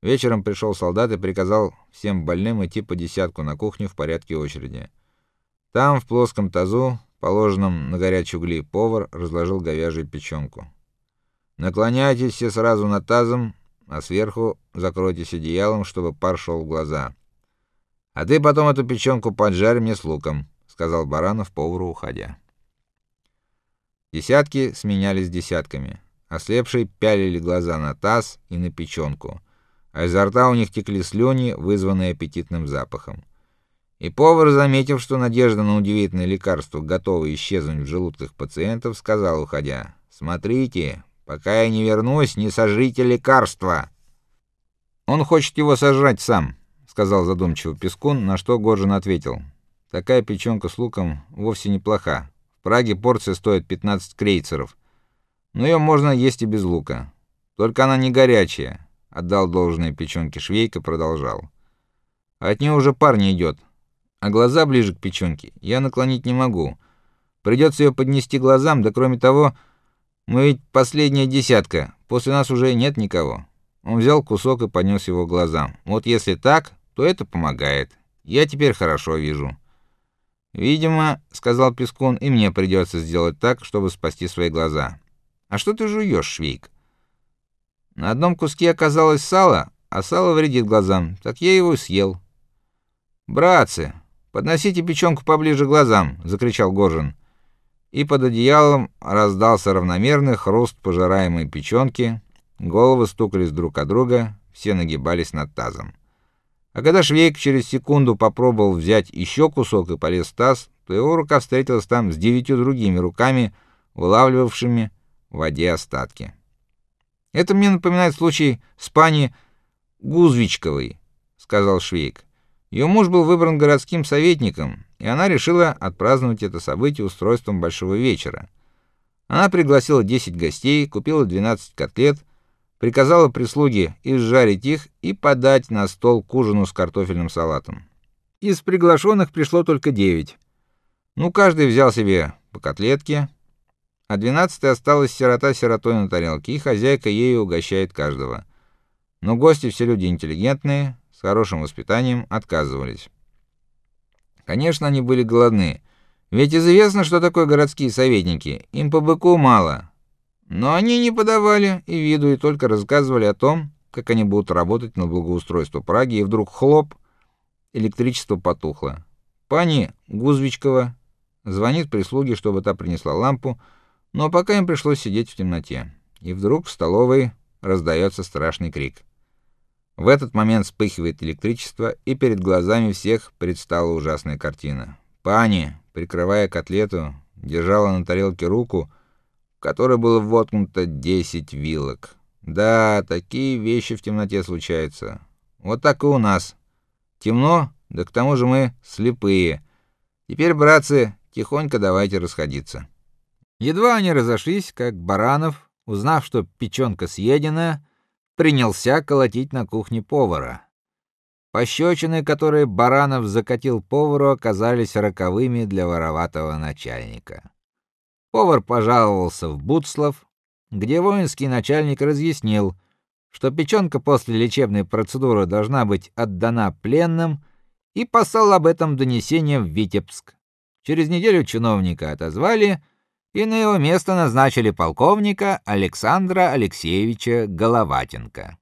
Вечером пришел солдат и приказал всем больным идти по десятку на кухню в порядке очереди. Там в плоском тазу, положенном на горячие угли, повар разложил говяжью печенку. Наклоняйтесь все сразу над тазом, а сверху закройтесь одеялом, чтобы пар шел в глаза. А ты потом эту печенку поджарь мне с луком, сказал Баранов повару, уходя. Десятки сменялись десятками. Ослепшие пялили глаза на таз и на печенку а изо рта у них текли слюни, вызванные аппетитным запахом. И повар, заметив, что надежда на удивительное лекарство готова исчезнуть в желудках пациентов, сказал, уходя: "Смотрите, пока я не вернусь, не сожрите лекарство". Он хочет его сожрать сам, сказал задумчиво Пескун, на что Горжин ответил: "Такая печенка с луком вовсе неплоха. В Праге порция стоит 15 крейцеров. Но ее можно есть и без лука. Только она не горячая отдал должное печёнке Швейка, продолжал. От нее уже пар не идет, а глаза ближе к печёнке я наклонить не могу. Придется ее поднести глазам, да кроме того, мы ведь последняя десятка, после нас уже нет никого. Он взял кусок и поднес его глазам. Вот если так, то это помогает. Я теперь хорошо вижу. Видимо, сказал Пескун, и мне придется сделать так, чтобы спасти свои глаза. А что ты жуешь, Швейк? На одном куске оказалось сало, а сало вредит глазам, так я его съел. Братцы, подносите печёнку поближе к глазам, закричал Горжин. И под одеялом раздался равномерный хруст пожираемой печёнки, головы стукались друг о друга, все нагибались над тазом. А когда Швейк через секунду попробовал взять ещё кусок и полез в таз, то его рука встретилась там с девятью другими руками, вылавливавшими в воде остатки. Это мне напоминает случай с пани Гузвичковой, сказал Швейк. Ее муж был выбран городским советником, и она решила отпраздновать это событие устройством большого вечера. Она пригласила 10 гостей, купила 12 котлет, приказала прислуге изжарить их и подать на стол к ужину с картофельным салатом. Из приглашенных пришло только 9. Ну, каждый взял себе по котлетке, а двенадцатой осталась сирота сиротой на тарелке, и хозяйка ею угощает каждого. Но гости все люди интеллигентные, с хорошим воспитанием, отказывались. Конечно, они были голодны. Ведь известно, что такое городские советники. Им по быку мало. Но они не подавали и виду, и только рассказывали о том, как они будут работать на благоустройство Праги, и вдруг хлоп, электричество потухло. Пани Гузвичкова звонит прислуге, чтобы та принесла лампу, но пока им пришлось сидеть в темноте. И вдруг в столовой раздается страшный крик. В этот момент вспыхивает электричество, и перед глазами всех предстала ужасная картина. Пани, прикрывая котлету, держала на тарелке руку, в которой было воткнуто 10 вилок. Да, такие вещи в темноте случаются. Вот так и у нас. Темно, да к тому же мы слепые. Теперь, братцы, тихонько давайте расходиться. Едва они разошлись, как Баранов, узнав, что печёнка съедена, принялся колотить на кухне повара. Пощечины, которые Баранов закатил повару, оказались роковыми для вороватого начальника. Повар пожаловался в Буцлов, где воинский начальник разъяснил, что печёнка после лечебной процедуры должна быть отдана пленным, и послал об этом донесение в Витебск. Через неделю чиновника отозвали, и на его место назначили полковника Александра Алексеевича Головатенко.